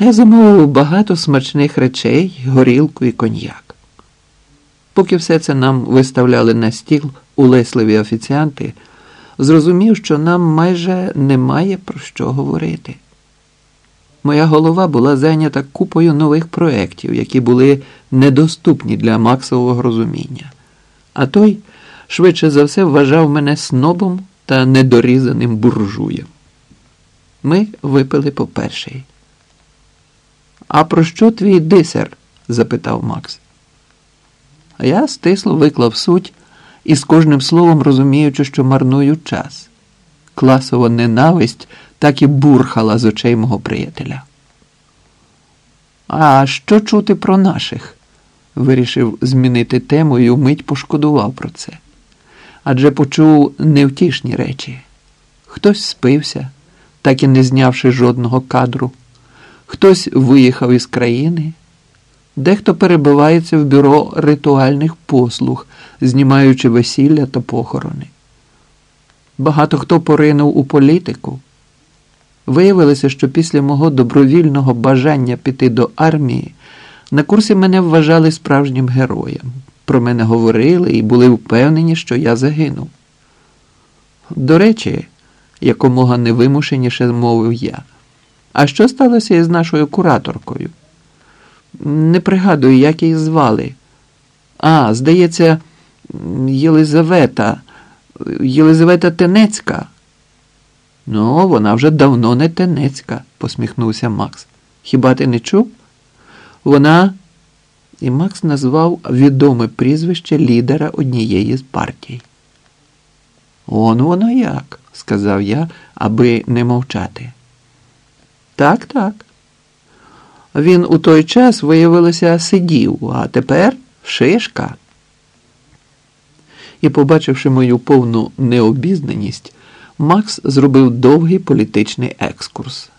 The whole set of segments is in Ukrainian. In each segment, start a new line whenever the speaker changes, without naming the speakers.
Я замовив багато смачних речей, горілку і коньяк. Поки все це нам виставляли на стіл улесливі офіціанти, зрозумів, що нам майже немає про що говорити. Моя голова була зайнята купою нових проєктів, які були недоступні для Максового розуміння. А той, швидше за все, вважав мене снобом та недорізаним буржуєм. Ми випили по перший. А про що твій дисер? запитав Макс. Я стисло виклав суть і з кожним словом розуміючи, що марную час. Класова ненависть так і бурхала з очей мого приятеля. А що чути про наших? Вирішив змінити тему і вмить пошкодував про це. Адже почув невтішні речі. Хтось спився, так і не знявши жодного кадру, хтось виїхав із країни, дехто перебивається в бюро ритуальних послуг, знімаючи весілля та похорони. Багато хто поринув у політику. Виявилося, що після мого добровільного бажання піти до армії на курсі мене вважали справжнім героєм. Про мене говорили і були впевнені, що я загинув. До речі, якомога невимушеніше мовив я. А що сталося із нашою кураторкою? Не пригадую, як її звали. А, здається, Єлизавета, Єлизавета Тенецька. Ну, вона вже давно не Тенецька, посміхнувся Макс. Хіба ти не чув? Вона. І Макс назвав відоме прізвище лідера однієї з партій. Он воно як, сказав я, аби не мовчати. Так, так. Він у той час, виявилося, сидів, а тепер шишка. І, побачивши мою повну необізнаність, Макс зробив довгий політичний екскурс.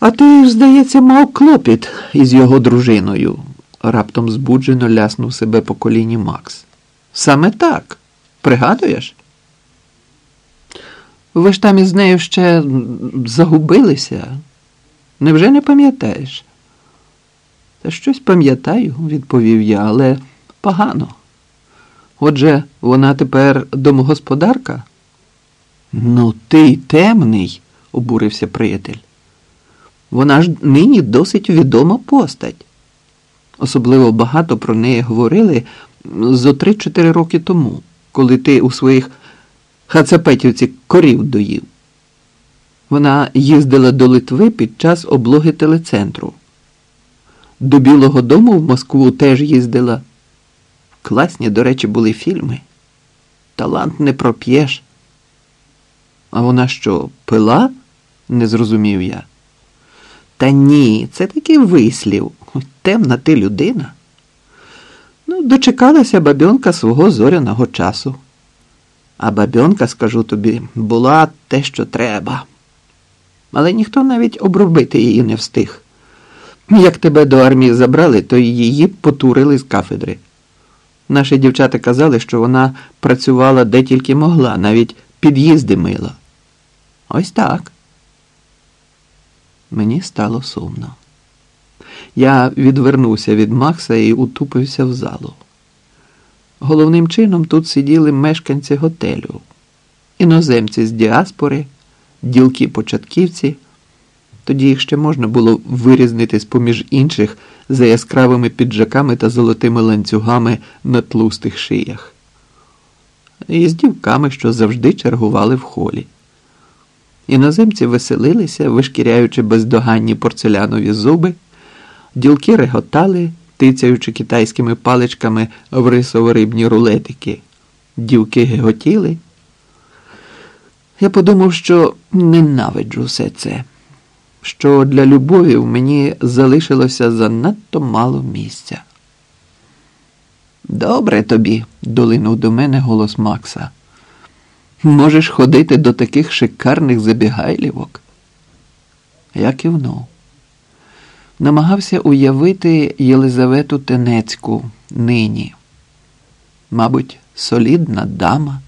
А ти здається, мав клопіт із його дружиною, раптом збуджено ляснув себе по коліні Макс. Саме так. Пригадуєш? Ви ж там із нею ще загубилися? Невже не пам'ятаєш? Та щось пам'ятаю, відповів я, але погано. Отже, вона тепер домогосподарка? Ну, ти й темний, обурився приятель. Вона ж нині досить відома постать. Особливо багато про неї говорили зо 3-4 роки тому, коли ти у своїх хацапетівці корів доїв. Вона їздила до Литви під час облоги телецентру. До Білого Дому в Москву теж їздила. Класні, до речі, були фільми. Талант не проп'єш. А вона що, пила? не зрозумів я. Та ні, це такий вислів. Темна ти людина. Ну, дочекалася бабьонка свого зоряного часу. А бабьонка, скажу тобі, була те, що треба. Але ніхто навіть обробити її не встиг. Як тебе до армії забрали, то її потурили з кафедри. Наші дівчата казали, що вона працювала де тільки могла, навіть під'їзди мила. Ось так. Мені стало сумно. Я відвернувся від Макса і утупився в залу. Головним чином тут сиділи мешканці готелю, іноземці з діаспори, ділки-початківці. Тоді їх ще можна було вирізнити з поміж інших за яскравими піджаками та золотими ланцюгами на тлустих шиях, і з дівками, що завжди чергували в холі. Іноземці веселилися, вишкіряючи бездоганні порцелянові зуби, ділки реготали, тицяючи китайськими паличками в рисово-рибні рулетики. Дівки геготіли. Я подумав, що ненавиджу все це, що для любові в мені залишилося занадто мало місця. Добре тобі, долинув до мене голос Макса. Можеш ходити до таких шикарних забігайлівок. Я кивнув. Намагався уявити Єлизавету Тенецьку нині. Мабуть, солідна дама,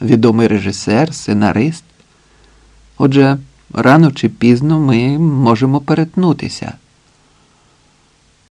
відомий режисер, сценарист. Отже, Рано чи пізно ми можемо перетнутися.